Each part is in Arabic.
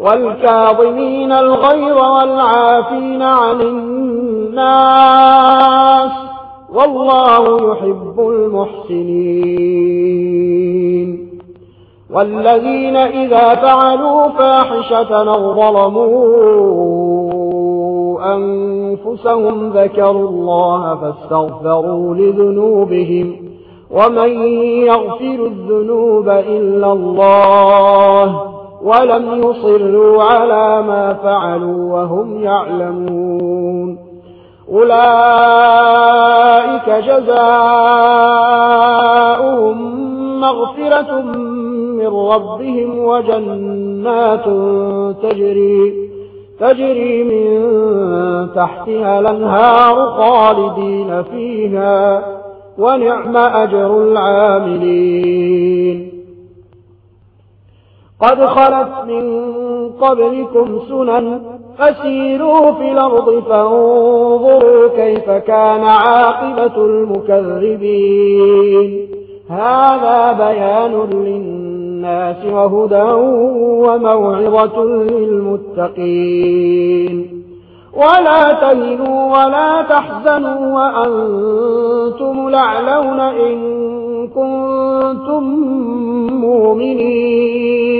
والكاظمين الغير والعافين عن الناس والله يحب المحسنين والذين إذا فعلوا فاحشة ظلموا أنفسهم ذكروا الله فاستغفروا لذنوبهم ومن يغفر الذنوب إلا الله ولم يصروا على ما فعلوا وهم يعلمون. أولئك جزاؤهم مغفرة من ربهم وجنات تجري تجري من تحتها لنهار خالدين فيها ونعم أجر العاملين. قد خلت من قبلكم سنن فسيروا في الأرض فانظروا كيف كان عاقبة المكذبين. هذا بيان للناس وهدى وموعظة للمتقين. ولا تهنوا ولا تحزنوا وأنتم لعلون إن كنتم مؤمنين.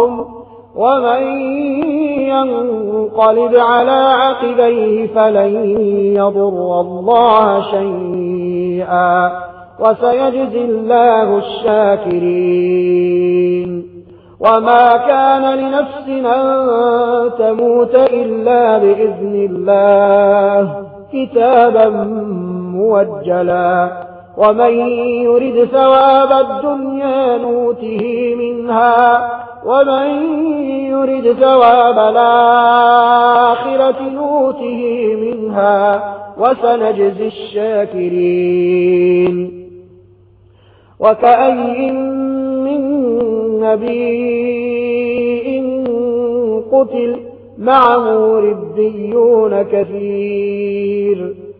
ربكم ومن ينقلب على عقبيه فلن يضر الله شيئا وسيجزي الله الشاكرين وما كان لنفس أن تموت إلا بإذن الله كتابا موجلا ومن يرد ثواب الدنيا نوته منها ومن يرد جواب الآخرة نوته منها وسنجزي الشاكرين وكأي من نبي قتل معه ربيون كثير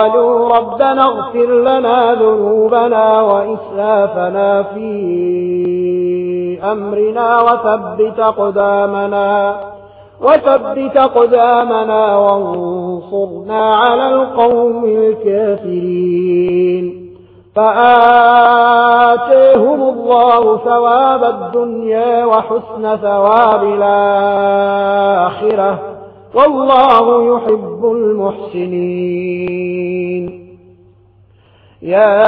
قالوا ربنا اغفر لنا ذنوبنا وإسلافنا في أمرنا وثبت قدامنا وثبت قدامنا وانصرنا على القوم الكافرين فآتيهم الله ثواب الدنيا وحسن ثواب الآخرة والله يحب المحسنين. يا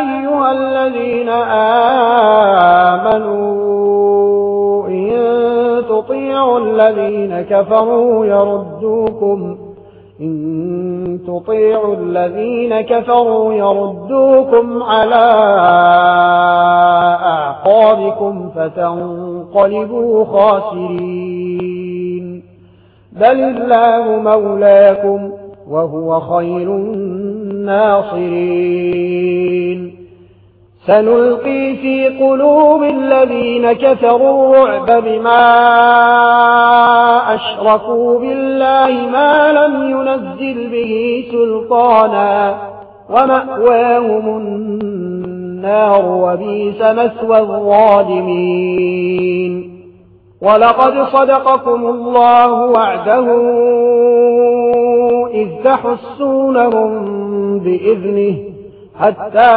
أيها الذين آمنوا إن تطيعوا الذين كفروا يردوكم إن تطيعوا الذين كفروا يردوكم على أعقابكم فتنقلبوا خاسرين بل الله مولاكم وهو خير الناصرين سنلقي في قلوب الذين كفروا الرعب بما أشرفوا بالله ما لم ينزل به سلطانا ومأواهم النار النار وبيس مسوى الظالمين. ولقد صدقكم الله وعده إذ تحسونهم بإذنه حتى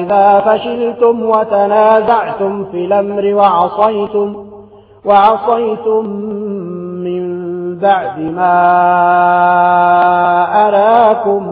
إذا فشلتم وتنازعتم في الأمر وعصيتم, وعصيتم من بعد ما أراكم